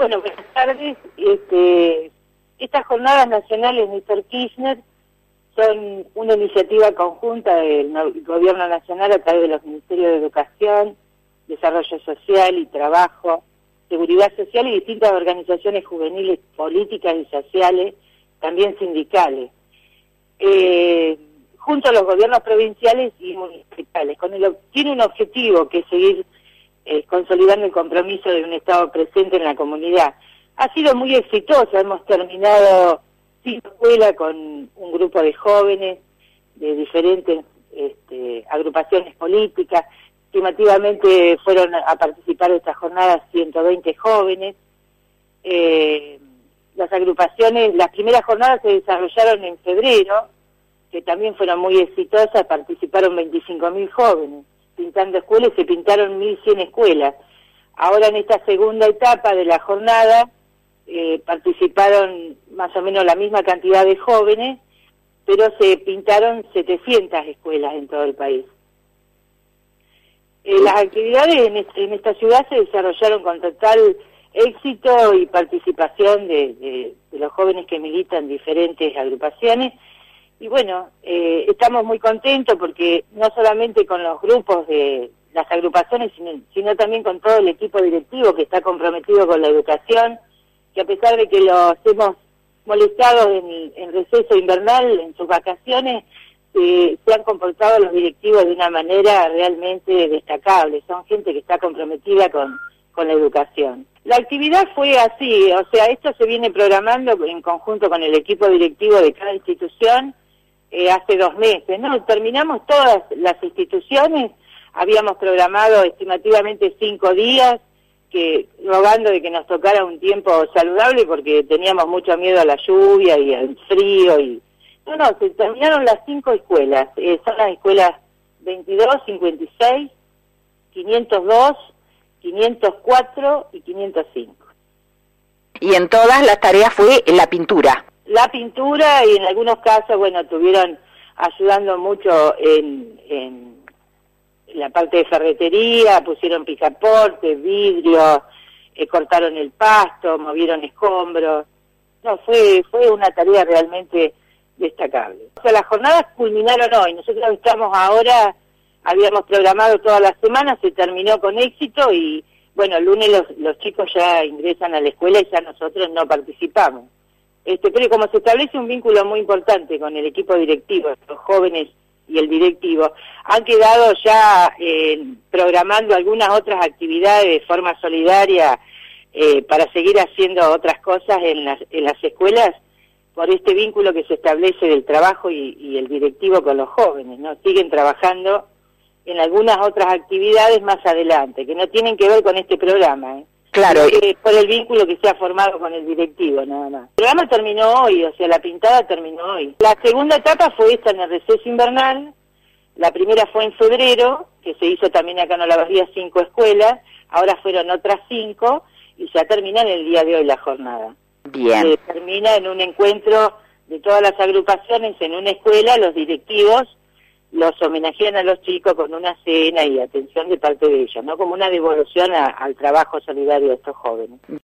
Bueno, buenas tardes. Este, estas jornadas nacionales, Mr. Kirchner, son una iniciativa conjunta del Gobierno Nacional a través de los Ministerios de Educación, Desarrollo Social y Trabajo, Seguridad Social y distintas organizaciones juveniles, políticas y sociales, también sindicales, eh, junto a los gobiernos provinciales y municipales. Con el, tiene un objetivo que es seguir eh, consolidando el compromiso de un Estado presente en la comunidad. Ha sido muy exitosa, hemos terminado cinco escuelas con un grupo de jóvenes de diferentes este, agrupaciones políticas. Estimativamente fueron a participar de estas jornadas 120 jóvenes. Eh, las agrupaciones, las primeras jornadas se desarrollaron en febrero, que también fueron muy exitosas, participaron 25.000 jóvenes pintando escuelas, se pintaron 1.100 escuelas. Ahora en esta segunda etapa de la jornada eh, participaron más o menos la misma cantidad de jóvenes, pero se pintaron 700 escuelas en todo el país. Eh, las actividades en, esta ciudad se desarrollaron con total éxito y participación de, de los jóvenes que militan diferentes agrupaciones y bueno, eh, estamos muy contentos porque no solamente con los grupos de las agrupaciones, sino, también con todo el equipo directivo que está comprometido con la educación, que a pesar de que los hemos molestado en, en receso invernal, en sus vacaciones, eh, se han comportado los directivos de una manera realmente destacable. Son gente que está comprometida con, con la educación. La actividad fue así, o sea, esto se viene programando en conjunto con el equipo directivo de cada institución eh, hace dos meses, ¿no? Terminamos todas las instituciones, habíamos programado estimativamente cinco días, que rogando de que nos tocara un tiempo saludable porque teníamos mucho miedo a la lluvia y al frío y no no se terminaron las cinco escuelas eh, son las escuelas 22 56 502 504 y 505 y en todas las tareas fue la pintura la pintura y en algunos casos, bueno, tuvieron ayudando mucho en, en la parte de ferretería, pusieron picaporte, vidrio, eh, cortaron el pasto, movieron escombros. No, fue, fue una tarea realmente destacable. O sea, las jornadas culminaron hoy. Nosotros estamos ahora, habíamos programado toda la semana, se terminó con éxito y, bueno, el lunes los, los chicos ya ingresan a la escuela y ya nosotros no participamos. Este, pero como se establece un vínculo muy importante con el equipo directivo, los jóvenes y el directivo, han quedado ya eh, programando algunas otras actividades de forma solidaria eh, para seguir haciendo otras cosas en las, en las escuelas por este vínculo que se establece del trabajo y, y el directivo con los jóvenes, ¿no? Siguen trabajando en algunas otras actividades más adelante, que no tienen que ver con este programa, ¿eh? Claro. por el vínculo que se ha formado con el directivo, nada más. El programa terminó hoy, o sea, la pintada terminó hoy. La segunda etapa fue esta en el receso invernal. La primera fue en febrero, que se hizo también acá en Olavarría cinco escuelas. Ahora fueron otras cinco y ya termina en el día de hoy la jornada. Bien. Termina en un encuentro de todas las agrupaciones en una escuela, los directivos los homenajean a los chicos con una cena y atención de parte de ellos, ¿no? Como una devolución al trabajo solidario de estos jóvenes.